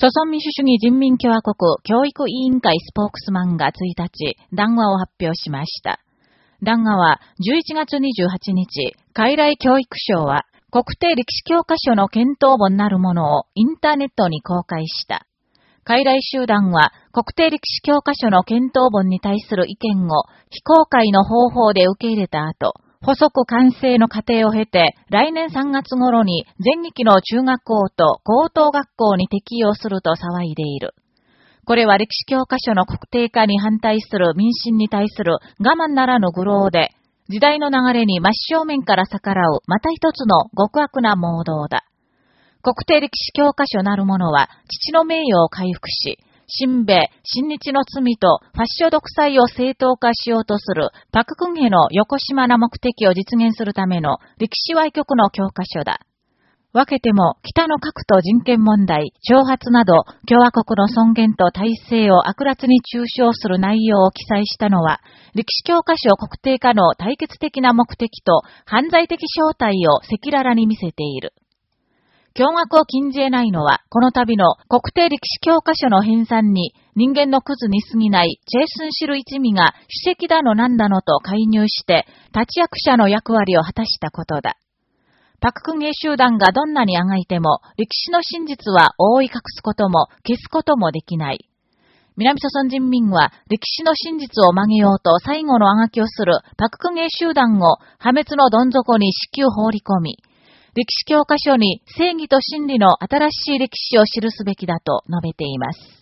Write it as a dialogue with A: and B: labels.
A: 朝鮮民主主義人民共和国教育委員会スポークスマンが1日、談話を発表しました。談話は11月28日、海来教育省は国定歴史教科書の検討本なるものをインターネットに公開した。海来集団は国定歴史教科書の検討本に対する意見を非公開の方法で受け入れた後、補足完成の過程を経て、来年3月頃に全域の中学校と高等学校に適用すると騒いでいる。これは歴史教科書の国定化に反対する民心に対する我慢ならぬ愚弄で、時代の流れに真正面から逆らうまた一つの極悪な盲導だ。国定歴史教科書なるものは父の名誉を回復し、新米、新日の罪とファッション独裁を正当化しようとするパククンヘの横島な目的を実現するための歴史歪曲の教科書だ。分けても、北の核と人権問題、挑発など、共和国の尊厳と体制を悪辣に中傷する内容を記載したのは、歴史教科書国定化の対決的な目的と犯罪的正体を赤裸々に見せている。驚愕を禁じ得ないのは、この度の国定歴史教科書の編纂に人間のクズに過ぎないチェイスンシル一味が主席だのなんだのと介入して、立役者の役割を果たしたことだ。パククンゲ集団がどんなにあがいても、歴史の真実は覆い隠すことも消すこともできない。南朝鮮人民は歴史の真実を曲げようと最後のあがきをするパククンゲ集団を破滅のどん底に至急放り込み、歴史教科書に正義と真理の新しい歴史を記すべきだと述べています。